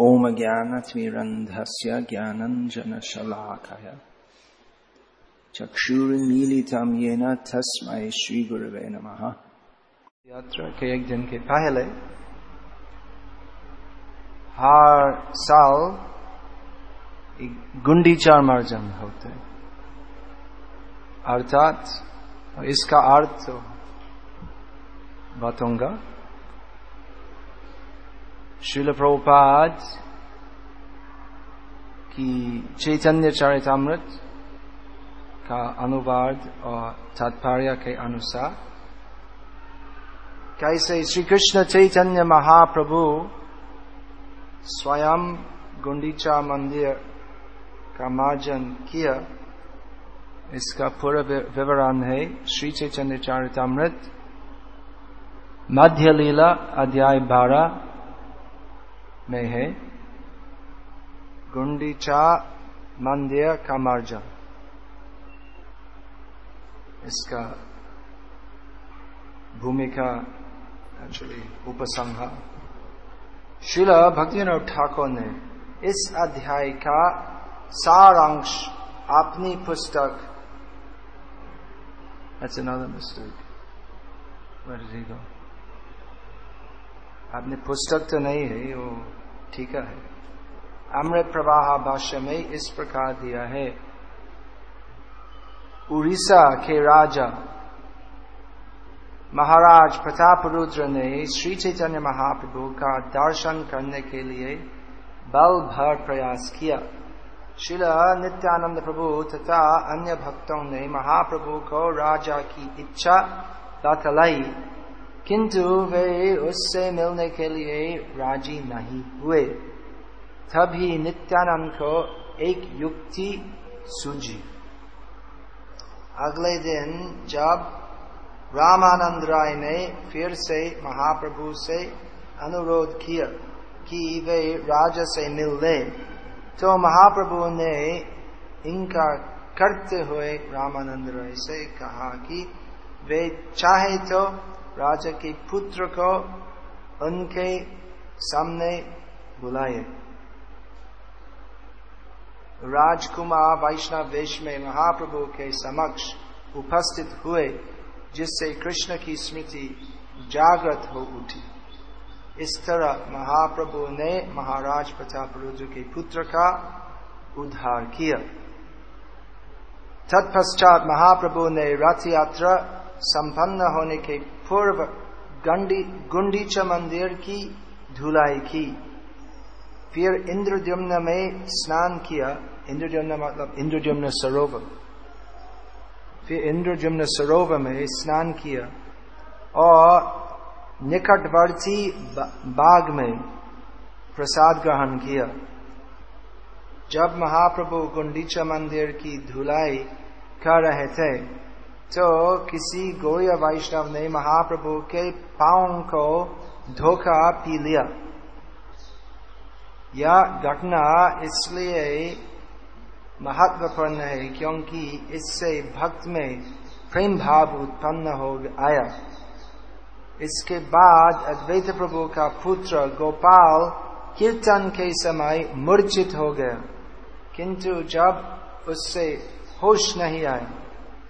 ओम ज्ञानतिरन्धस्य ज्ञानञ्जनशलाकय। चक्षुर्मीलितं येन तस्मै श्रीगुरवे नमः। यात्रा के एक दिन के पहले, हर साल गुंडीचार मार्जन होते। अर्थात इसका अर्थ बताऊँगा शिल प्रभुपाद की चैतन्य चरितमृत का अनुवाद और तात्पर्य के अनुसार कैसे श्री कृष्ण चैतन्य महाप्रभु स्वयं गुंडीचा मंदिर का मार्जन किया इसका पूरा विवरण है श्री चैतन्य चरितमृत मध्य लीला अध्याय बारह में है। गुंडीचा मंदिर का मार्जन इसका भूमिका एक्चुअली उपसंहार। शिला भक्तिविनोद ठाकुर ने इस अध्याय का सारांश अपनी पुस्तक? अपने पुस्तक तो नहीं है वो ठीक है। अमृत प्रवाह भाष्य में इस प्रकार दिया है। उड़ीसा के राजा महाराज प्रताप रुद्र ने श्री चैतन्य महाप्रभु का दर्शन करने के लिए बल भर प्रयास किया। शिल नित्यानंद प्रभु तथा अन्य भक्तों ने महाप्रभु को राजा की इच्छा बतलाई। किंतु वे उससे मिलने के लिए राज़ी नहीं हुए। तभी नित्यानंद को एक युक्ति सूझी। अगले दिन जब रामानंद राय ने फिर से महाप्रभु से अनुरोध किया कि वे राजा से मिल ले तो महाप्रभु ने इनका करते हुए रामानंद राय से कहा कि वे चाहे तो राजा के पुत्र को उनके सामने बुलाए। राजकुमार वैष्णव वेश में महाप्रभु के समक्ष उपस्थित हुए, जिससे कृष्ण की स्मृति जागृत हो उठी। इस तरह महाप्रभु ने महाराज प्रताप रुद्र के पुत्र का उद्धार किया। तत्पश्चात महाप्रभु ने रथ यात्रा संपन्न होने के पूर्व गुंडीच मंदिर की धुलाई की। फिर इंद्रद्युम्न में स्नान किया। इंद्रद्युम्न मतलब इंद्रद्युम्न सरोवर फिर इंद्रजुम्न सरोवर में स्नान किया। और निकटवर्ती बाग में प्रसाद ग्रहण किया। जब महाप्रभु गुंडीचा मंदिर की धुलाई कर रहे थे तो किसी गोया वैष्णव ने महाप्रभु के पाँव को धोखा पी लिया। यह घटना इसलिए महत्वपूर्ण है क्योंकि इससे भक्त में प्रेम भाव उत्पन्न हो आया। इसके बाद अद्वैत प्रभु का पुत्र गोपाल कीर्तन के समय मूर्छित हो गया, किंतु जब उससे होश नहीं आए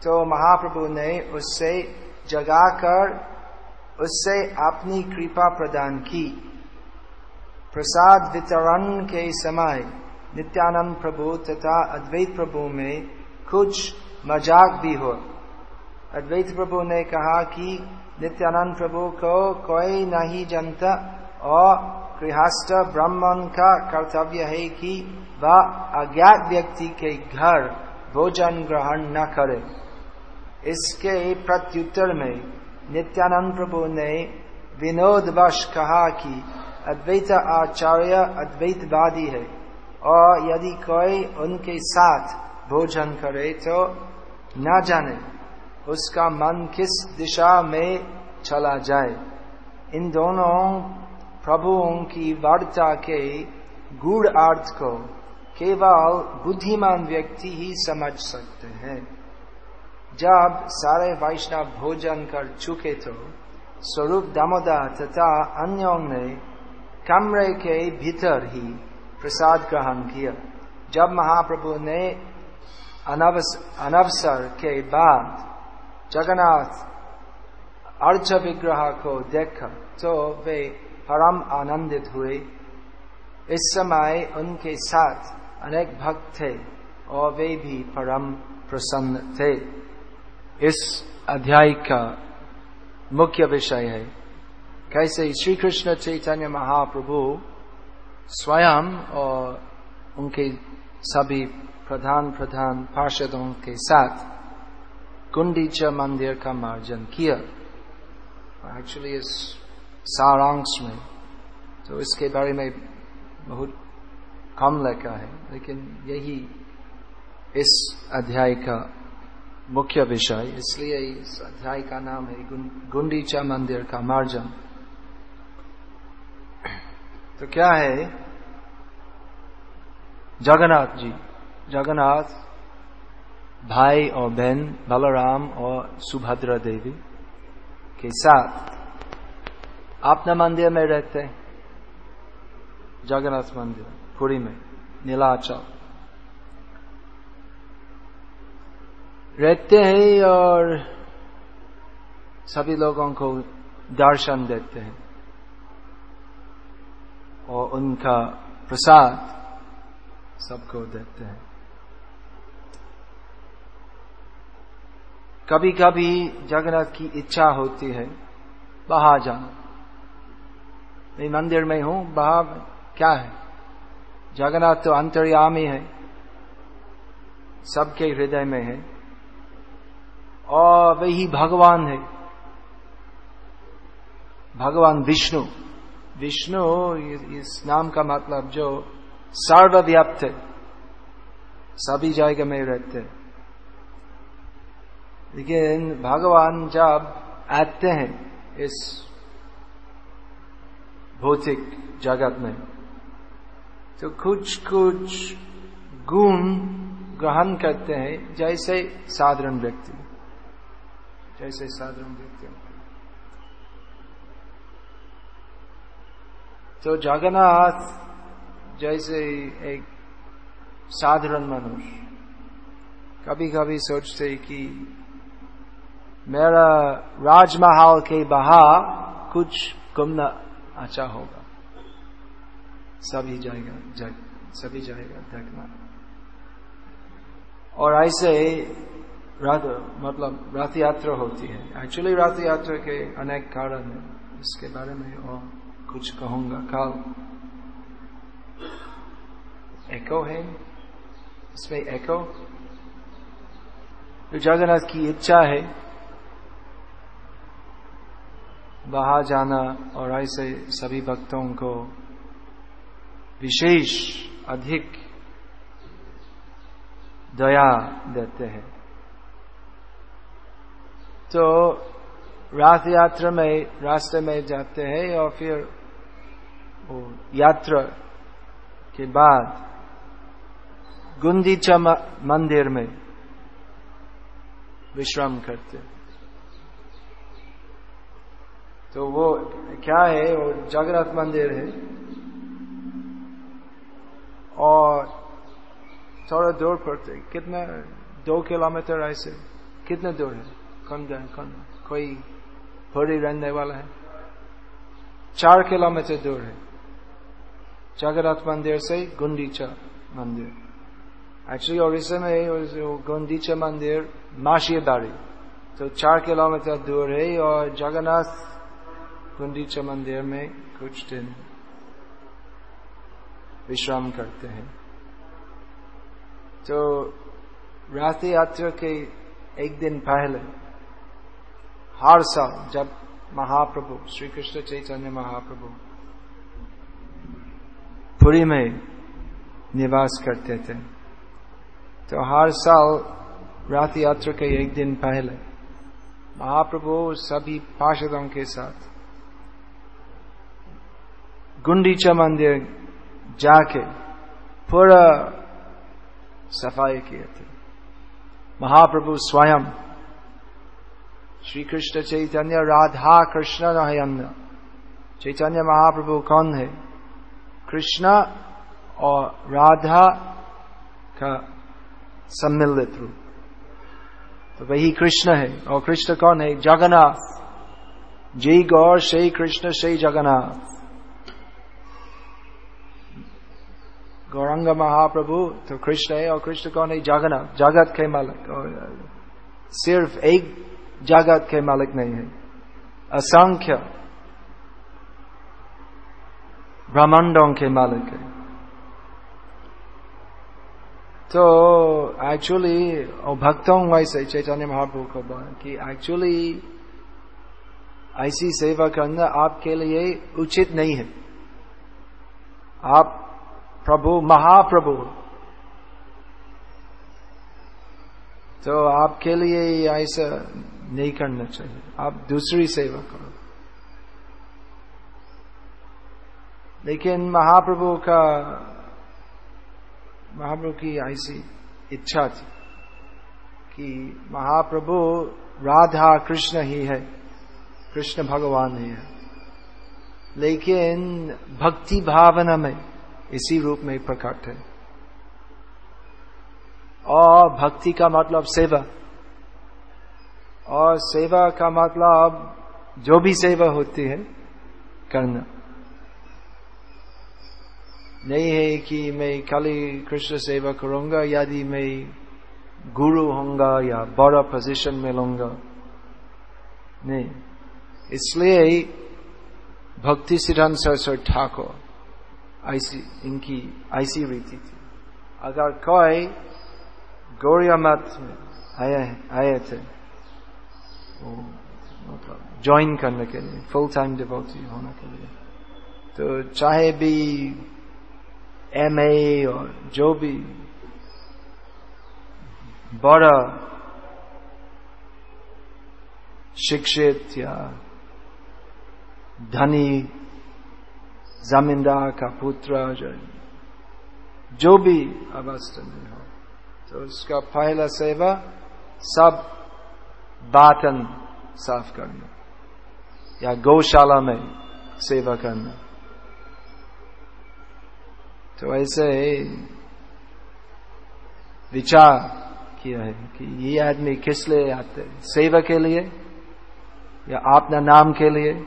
तो महाप्रभु ने उससे जगाकर उससे अपनी कृपा प्रदान की। प्रसाद वितरण के समय नित्यानंद प्रभु तथा अद्वैत प्रभु में कुछ मज़ाक भी हो। अद्वैत प्रभु ने कहा कि नित्यानंद प्रभु को कोई नहीं जानता और गृहस्थ ब्राह्मण का कर्तव्य है कि वह अज्ञात व्यक्ति के घर भोजन ग्रहण न करे। इसके प्रत्युत्तर में नित्यानंद प्रभु ने विनोद वश कहा कि अद्वैत आचार्य अद्वैतवादी है, और यदि कोई उनके साथ भोजन करे तो न जाने उसका मन किस दिशा में चला जाए। इन दोनों प्रभुओं की वार्ता के गूढ़ अर्थ को केवल बुद्धिमान व्यक्ति ही समझ सकते हैं। जब सारे वैष्णव भोजन कर चुके तो स्वरूप दामोदर तथा अन्यों ने कमरे के भीतर ही प्रसाद ग्रहण किया। जब महाप्रभु ने अनवसर के बाद जगन्नाथ अर्च विग्रह को देखा तो वे परम आनंदित हुए। इस समय उनके साथ अनेक भक्त थे और वे भी परम प्रसन्न थे। इस अध्याय का मुख्य विषय है। कैसे श्री कृष्ण चैतन्य महाप्रभु स्वयं और उनके सभी प्रधान प्रधान पार्षदों के साथ कुंडीच मंदिर का मार्जन किया। एक्चुअली इस सारांश में तो इसके बारे में बहुत कम लिखा है, लेकिन यही इस अध्याय का मुख्य विषय। इसलिए इस अध्याय का नाम है गुंडीचा मंदिर का मार्जन। तो क्या है? जगन्नाथ जी। जगन्नाथ भाई और बहन बलराम और सुभद्रा देवी के साथ अपने मंदिर में रहते हैं। जगन्नाथ मंदिर, पुरी में, नीलाचल। रहते हैं और सभी लोगों को दर्शन देते हैं। और उनका प्रसाद सबको देते हैं। कभी कभी जगन्नाथ की इच्छा होती है बाहर जाना। मैं मंदिर में हूँ बाहर क्या है? जगन्नाथ तो अंतर्यामी है, सबके हृदय में है। और वही भगवान है। भगवान विष्णु। विष्णु इस नाम का मतलब जो सर्वव्याप्त है। सभी जगह में रहते हैं। लेकिन भगवान जब आते हैं इस भौतिक जगत में तो कुछ कुछ गुण ग्रहण करते हैं, जैसे साधारण व्यक्ति। जैसे साधारण व्यक्ति तो जगन्नाथ जैसे एक साधारण मनुष्य कभी कभी सोचते कि मेरा राजमहल के बाहर कुछ घूमना अच्छा होगा। सभी जाएगा जग, सभी जाएगा देखना। और ऐसे मतलब रथ यात्रा होती है। एक्चुअली रथ यात्रा के अनेक कारण है। इसके बारे में और कुछ कहूँगा। कल एको है। इसमें एको तो जगन्नाथ की इच्छा है बाहर जाना और ऐसे सभी भक्तों को विशेष, अधिक दया देते हैं। तो रात यात्रा में, रास्ते में जाते हैं और फिर वो यात्रा के बाद गुंदीचा मंदिर में विश्राम करते तो वो क्या है, वो जागृत मंदिर है। और थोड़ा दूर पड़ते कितना, दो किलोमीटर ऐसे, कितने दूर है? कौन जाए कौन कोई भरी रहने वाला है। चार किलोमीटर दूर है। जगन्नाथ मंदिर से गुंडीचा मंदिर। एक्चुअली ओडिशा में गुंडीचा मंदिर माशियाबाड़ी तो चार किलोमीटर दूर है और जगन्नाथ गुंडीचा मंदिर में कुछ दिन विश्राम करते हैं। तो रात यात्रा के एक दिन पहले हर साल जब महाप्रभु श्री कृष्ण चैतन्य महाप्रभु पुरी में निवास करते थे। तो हर साल रात यात्रा के एक दिन पहले महाप्रभु सभी पार्षदों के साथ गुंडीचा मंदिर जाके पूरा सफ़ाई किए थे। महाप्रभु स्वयं श्री कृष्ण चैतन्य राधा कृष्ण अन्य चैतन्य महाप्रभु कौन है? कृष्ण और राधा का सम्मिलित रूप। तो वही कृष्ण है। और कृष्ण कौन है? जगन्नाथ। जय गौर, श्री कृष्ण, श्री जगन्नाथ। गौरंग महाप्रभु तो कृष्ण है और कृष्ण कौन है? जगन्नाथ। जगत के मालिक। और सिर्फ़ एक जगत के मालिक नहीं है असंख्य ब्रह्मांडों के मालिक है तो एक्चुअली भक्तों वैसे चैतन्य महाप्रभु को कि एक्चुअली ऐसी सेवा करना आपके लिए उचित नहीं है आप प्रभु महाप्रभु तो आपके लिए ऐसा नहीं करना चाहिए। आप दूसरी सेवा करो। लेकिन महाप्रभु का, महाप्रभु की ऐसी इच्छा थी कि महाप्रभु राधा कृष्ण ही है, कृष्ण भगवान ही है। लेकिन भक्ति भावना में इसी रूप में प्रकट है। और भक्ति का मतलब सेवा। और सेवा का मतलब जो भी सेवा होती है, करना। नहीं है कि मैं खाली कृष्ण सेवा करूँगा, यदि मैं गुरु होऊँगा या बड़ा पोजीशन में लूँगा। नहीं। इसलिए भक्ति सिद्धांत सरस्वती ठाकुर, ऐसी, इनकी ऐसी रीति थी। अगर कोई गौरिया मत में आए आए थे वो ज्वाइन करने के लिए फुल टाइम डिवोटी होने के लिए। तो चाहे भी एम ए और जो भी बड़ा शिक्षित या धनी जमींदार का पुत्र जो भी अवस्था में हो तो उसका पहला सेवा सब बातन साफ़ करना। या गौशाला में सेवा करना। तो ऐसे विचार किया है कि ये आदमी किस लिए आते सेवा के लिए? या अपना नाम के लिए?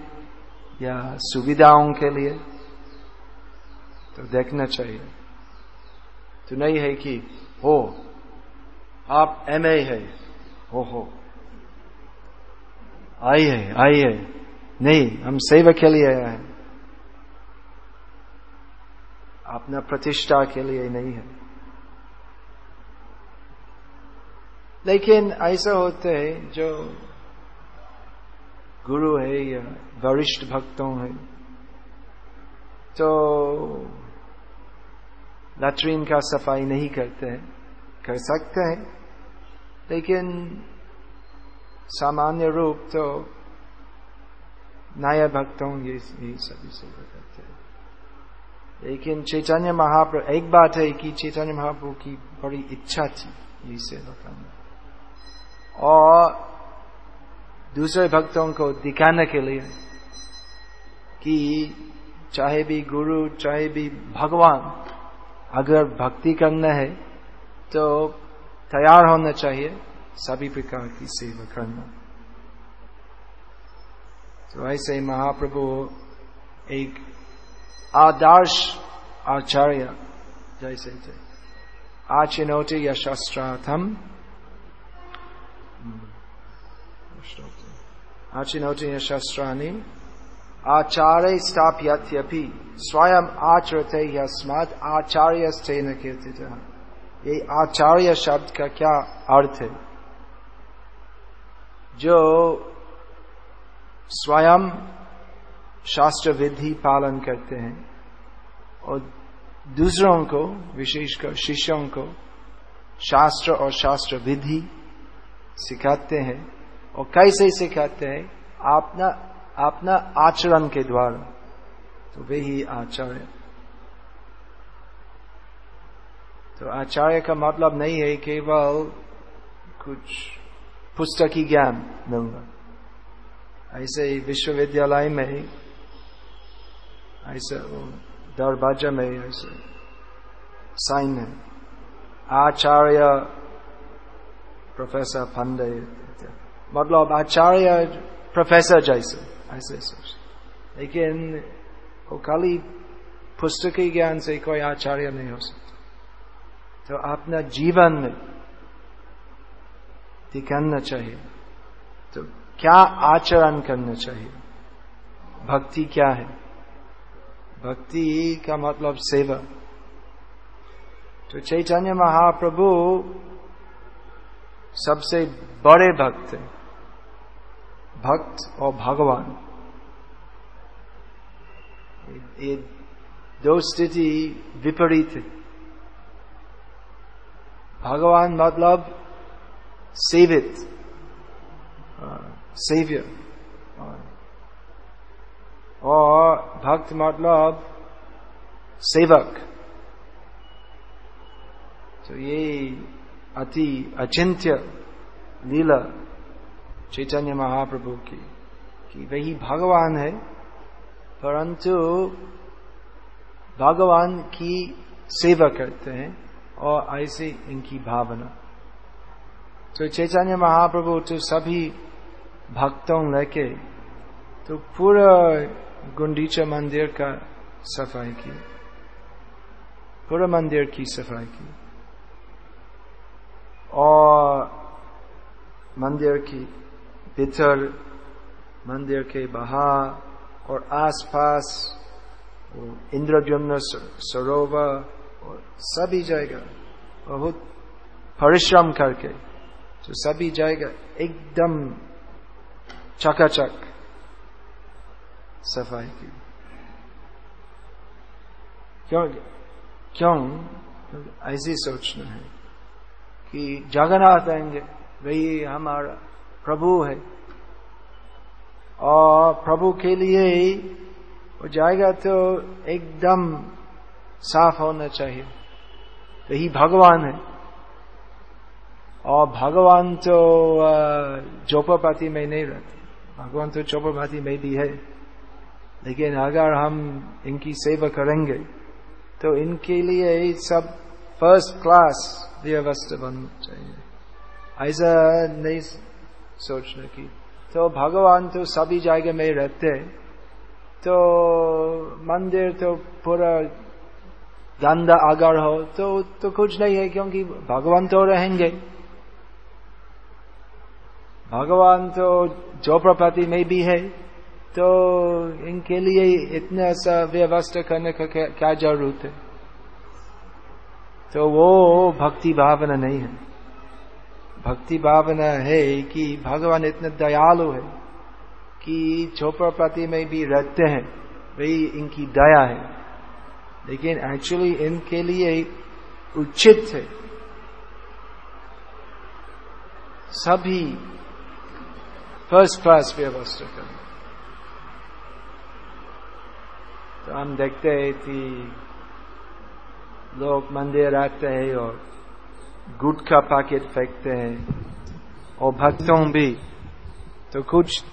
या सुविधाओं के लिए? तो देखना चाहिए। तो नहीं है कि, हो, आप एम ए है, हो। हो आइए आइए। नहीं, हम सेवा के लिए आए हैं। अपना प्रतिष्ठा के लिए नहीं है। लेकिन ऐसा होते है जो गुरु है या वरिष्ठ भक्तों है तो लैट्रीन का सफ़ाई नहीं करते हैं। कर सकते हैं, लेकिन सामान्य रूप तो नया भक्तों ये यही सभी सेवा करते हैं। लेकिन चैतन्य महाप्रभु एक बात है कि चैतन्य महाप्रभु की बड़ी इच्छा थी ये सेवा करना और दूसरे भक्तों को दिखाने के लिए कि चाहे भी गुरु, चाहे भी भगवान अगर भक्ति करना है तो तैयार होना चाहिए। सभी प्रकार की सेवा करना। तो ऐसे महाप्रभु एक आदर्श आचार्य जैसे थे। आचिनोति यशस्त्राथम आचिनोति यशस्त्राणी आचार्य स्थाप्यत्यपि स्वयं आचरते यस्मात आचार्य न कीर्तित ये आचार्य शब्द का क्या अर्थ है? जो स्वयं शास्त्र विधि पालन करते हैं और दूसरों को, विशेषकर शिष्यों को शास्त्र और शास्त्र विधि सिखाते हैं और कैसे सिखाते हैं? अपना अपना आचरण के द्वारा। तो वे ही आचार्य। तो आचार्य का मतलब नहीं है केवल कुछ पुस्तकी ज्ञान मिलना ऐसे ही विश्वविद्यालय में ऐसे दरवाज़ा में ऐसे साइन है आचार्य प्रोफेसर फंडे मतलब आचार्य प्रोफेसर जैसे, ऐसे सोच लेकिन वो खाली पुस्तकीय ज्ञान से कोई आचार्य नहीं हो सकता। तो अपना जीवन में दिखाना चाहिए। तो क्या आचरण करना चाहिए? भक्ति क्या है? भक्ति का मतलब सेवा। तो चैतन्य महाप्रभु सबसे बड़े भक्त है। भक्त और भगवान। ये दो स्थिति विपरीत है। भगवान मतलब सेवित सेवियर और भक्त मतलब सेवक तो ये अति अचिंत्य लीला चैतन्य महाप्रभु की कि वही भगवान है परंतु भगवान की सेवा करते हैं और ऐसे इनकी भावना तो चैतन्य महाप्रभु तो सभी भक्तों लेके तो पूरा गुंडीचा मंदिर का सफ़ाई की। पूरा मंदिर की सफ़ाई की। और मंदिर की भीतर, मंदिर के बाहर और आसपास इंद्रजुम्न सरोवर और सभी जगह बहुत परिश्रम करके तो सभी जाएगा, एकदम चकाचक। सफ़ाई की। क्यों क्यों? ऐसी सोचना है कि जगन्नाथ आएँगे वही हमारा प्रभु है। और प्रभु के लिए वो जाएगा तो एकदम साफ़ होना चाहिए। वही भगवान है। और भगवान तो चौपापाती में नहीं रहते। भगवान तो चौपापाती में भी है। लेकिन अगर हम इनकी सेवा करेंगे तो इनके लिए सब फ़र्स्ट क्लास व्यवस्था बनना चाहिए। ऐसा नहीं सोचना की। तो भगवान तो सभी जगह में रहते तो मंदिर तो पूरा गंदा अगर हो तो तो कुछ नहीं है क्योंकि भगवान तो रहेंगे। भगवान तो जो प्रपति में भी है तो इनके लिए इतना सा व्यवस्था करने का क्या, ज़रूरत है? तो वो भक्ति भावना नहीं है। भक्ति भावना है कि भगवान इतने दयालु है कि चोपड़पति में भी रहते हैं वही इनकी दया है। लेकिन एक्चुअली इनके लिए उचित है। सभी फ़र्स्ट क्लास व्यवस्था करना तो हम देखते हैं कि लोग मंदिर आते हैं और गुट का पैकेट फेंकते हैं और भक्तों भी। तो कुछ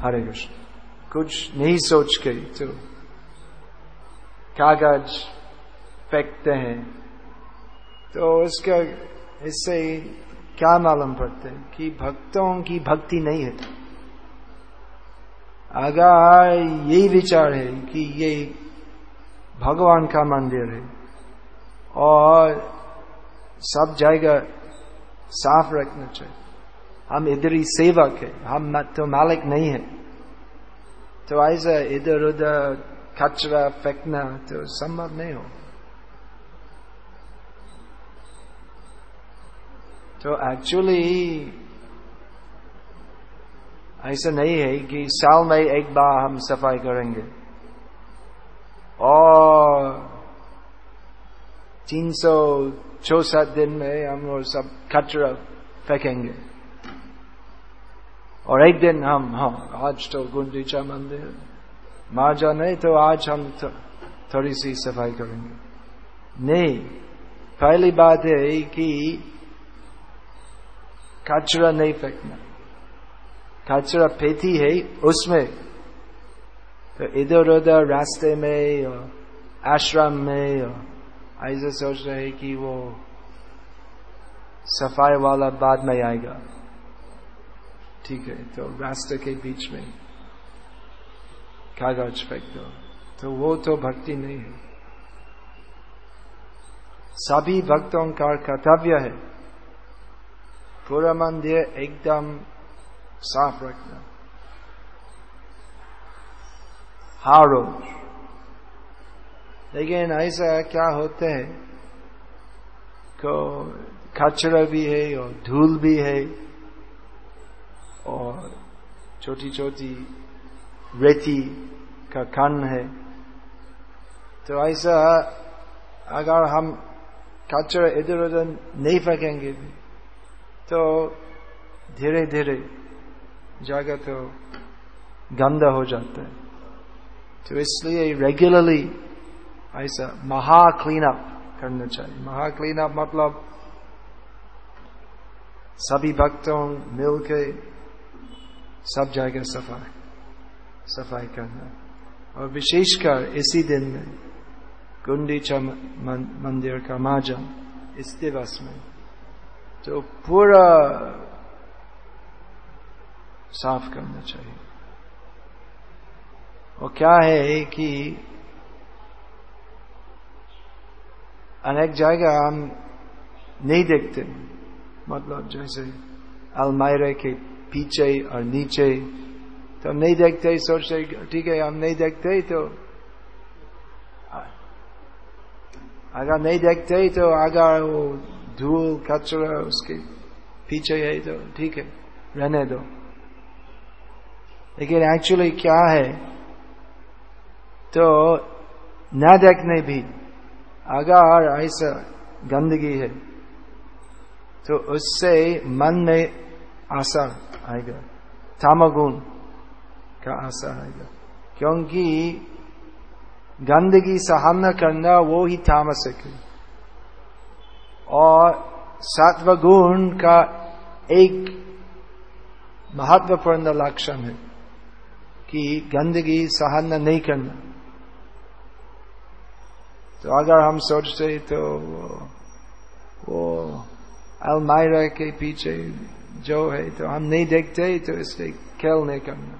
हरे कृष्ण, कुछ नहीं सोच के तो कागज़ फेंकते हैं। तो उसका, इससे क्या मालूम पड़ते हैं? कि भक्तों की भक्ति नहीं है अगर यही विचार है कि ये भगवान का मंदिर है और सब जगह साफ़ रखना चाहिए। हम इधर ही सेवक है, हम तो मालिक नहीं है। तो ऐसा इधर उधर कचरा फेंकना तो संभव नहीं हो तो एक्चुअली ऐसा नहीं है कि साल में एक बार हम सफ़ाई करेंगे। और तीन सौ चौसठ दिन में हम लोग सब कचरा फेंकेंगे। और एक दिन हम हाँ आज तो गुंडीचा मंदिर। माजा नहीं तो आज हम तो, थोड़ी सी सफ़ाई करेंगे। नहीं पहली बात है कि कचरा नहीं फेंकना। कचरा फेंती है उसमें। तो इधर उधर रास्ते में और आश्रम में और ऐसे सोच रहे कि वो सफ़ाई वाला बाद में आएगा। ठीक है तो रास्ते के बीच में कागज़ फेंक दो। तो वो तो भक्ति नहीं है। सभी भक्तों का कर्तव्य है। पूरा मंदिर एकदम साफ़ रखना हर रोज लेकिन ऐसा क्या होते हैं को कचरा भी है और धूल भी है और छोटी छोटी रेती का कण है तो ऐसा अगर हम कचरा इधर उधर नहीं फेंकेंगे भी तो धीरे धीरे जगह तो गंदा हो जाता है। तो इसलिए रेगुलरली ऐसा महा क्लीन अप करना चाहिए। महा क्लीन अप मतलब सभी भक्तों मिलके सब जगह सफ़ाई सफ़ाई करना। और विशेषकर इसी दिन में गुंडीचा मंदिर का माजन इस दिवस में तो पूरा साफ़ करना चाहिए। और क्या है कि अनेक जगह हम नहीं देखते। मतलब जैसे अलमायरे के पीछे और नीचे तो हम नहीं देखते, सोचते ठीक है, हम नहीं देखते तो अगर नहीं देखते तो अगर वो धूल, कचरा, उसके पीछे है तो ठीक है, रहने दो। लेकिन एक्चुअली क्या है? तो न देखने भी, अगर ऐसा गंदगी है तो उससे मन में आशा आएगा, तामगुण का आशा आएगा। क्योंकि गंदगी सहन करना वो ही तामसिक है। और सात्व गुण का एक महत्वपूर्ण लक्षण है कि गंदगी सहन नहीं करना। तो अगर हम सोचते तो वो अलमायरा के पीछे जो है तो हम नहीं देखते तो इसलिए खेल नहीं करना।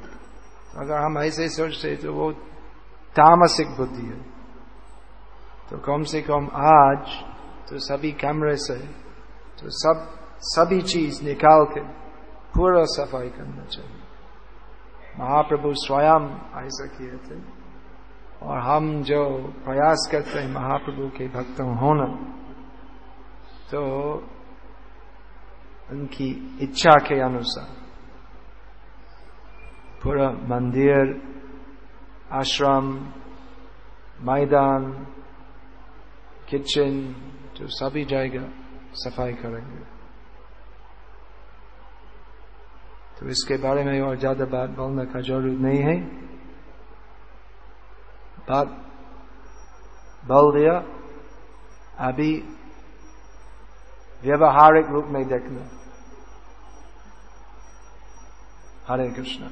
तो अगर हम ऐसे सोचते तो वो तामसिक बुद्धि है। तो कम से कम आज तो सभी कैमरे से तो सब, सभी चीज़ निकाल के पूरा सफ़ाई करना चाहिए। महाप्रभु स्वयं ऐसा किए थे। और हम जो प्रयास करते हैं महाप्रभु के भक्त होना तो उनकी इच्छा के अनुसार पूरा मंदिर, आश्रम, मैदान, किचन तो सभी जाएगा, सफ़ाई करेंगे। तो इसके बारे में और ज़्यादा बात बोलने का ज़रूरत नहीं है। बात बोल दिया, अभी व्यवहारिक रूप में देखना। हरे कृष्ण।